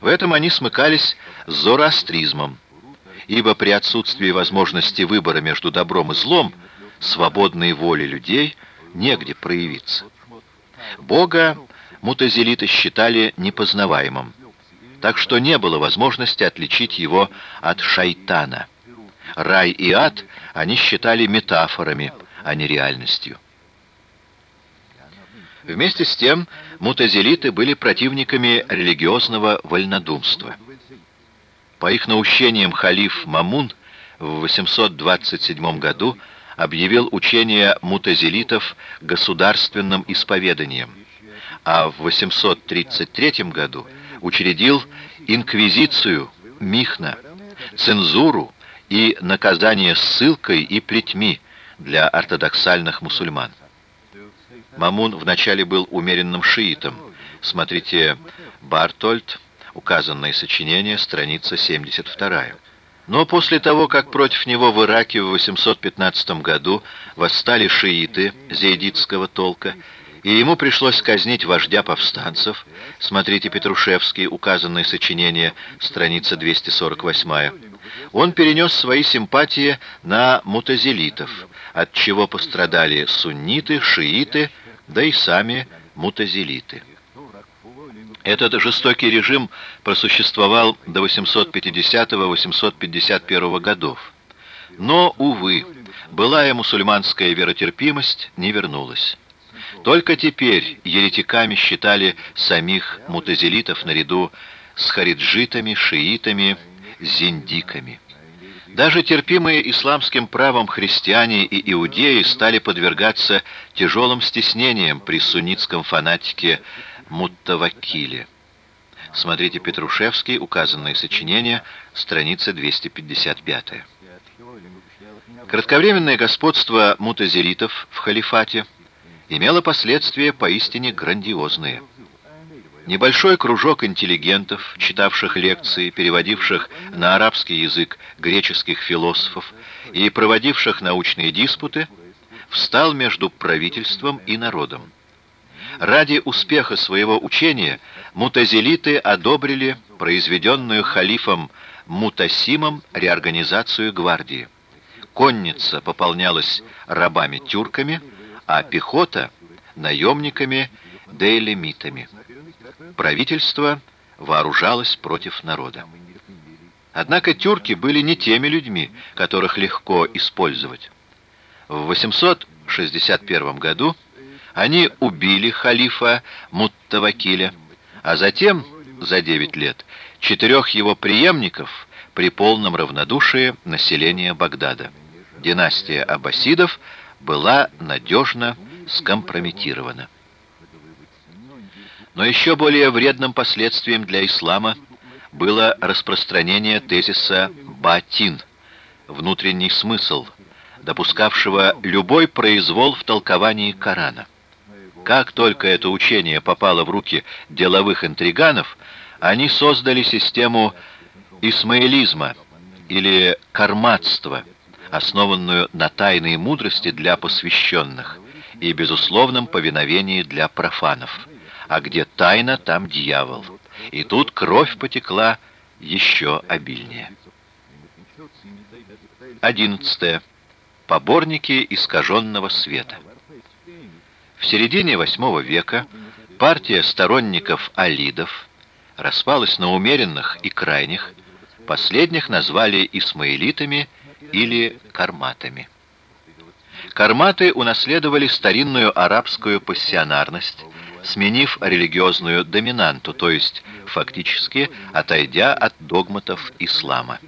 В этом они смыкались с зороастризмом, ибо при отсутствии возможности выбора между добром и злом свободной воли людей негде проявиться. Бога мутазилиты считали непознаваемым, так что не было возможности отличить его от шайтана. Рай и ад они считали метафорами, а не реальностью. Вместе с тем, мутазилиты были противниками религиозного вольнодумства. По их наущениям халиф Мамун в 827 году объявил учение мутазилитов государственным исповеданием, а в 833 году учредил инквизицию, михна, цензуру и наказание ссылкой и плетьми для ортодоксальных мусульман. Мамун вначале был умеренным шиитом. Смотрите Бартольд, указанное сочинение, страница 72. Но после того, как против него в Ираке в 815 году восстали шииты зейдитского толка, и ему пришлось казнить вождя повстанцев, смотрите Петрушевский, указанное сочинение, страница 248, он перенес свои симпатии на мутазилитов, от чего пострадали сунниты, шииты, да и сами мутазилиты. Этот жестокий режим просуществовал до 850-851 годов. Но, увы, былая мусульманская веротерпимость не вернулась. Только теперь еретиками считали самих мутазилитов наряду с хариджитами, шиитами, зиндиками. Даже терпимые исламским правом христиане и иудеи стали подвергаться тяжелым стеснениям при суннитском фанатике Муттавакиле. Смотрите Петрушевский, указанное сочинение, страница 255. Кратковременное господство мутазилитов в халифате имело последствия поистине грандиозные. Небольшой кружок интеллигентов, читавших лекции, переводивших на арабский язык греческих философов и проводивших научные диспуты, встал между правительством и народом. Ради успеха своего учения мутазилиты одобрили произведенную халифом Мутасимом реорганизацию гвардии. Конница пополнялась рабами-тюрками, а пехота — наемниками-дейлемитами правительство вооружалось против народа. Однако тюрки были не теми людьми, которых легко использовать. В 861 году они убили халифа Муттавакиля, а затем, за 9 лет, четырех его преемников при полном равнодушии населения Багдада. Династия аббасидов была надежно скомпрометирована. Но еще более вредным последствием для ислама было распространение тезиса «батин» — внутренний смысл, допускавшего любой произвол в толковании Корана. Как только это учение попало в руки деловых интриганов, они создали систему исмаилизма или карматства, основанную на тайной мудрости для посвященных и безусловном повиновении для профанов а где тайна, там дьявол. И тут кровь потекла еще обильнее. Одиннадцатое. Поборники искаженного света. В середине восьмого века партия сторонников алидов распалась на умеренных и крайних, последних назвали исмаилитами или карматами. Карматы унаследовали старинную арабскую пассионарность, сменив религиозную доминанту, то есть фактически отойдя от догматов ислама.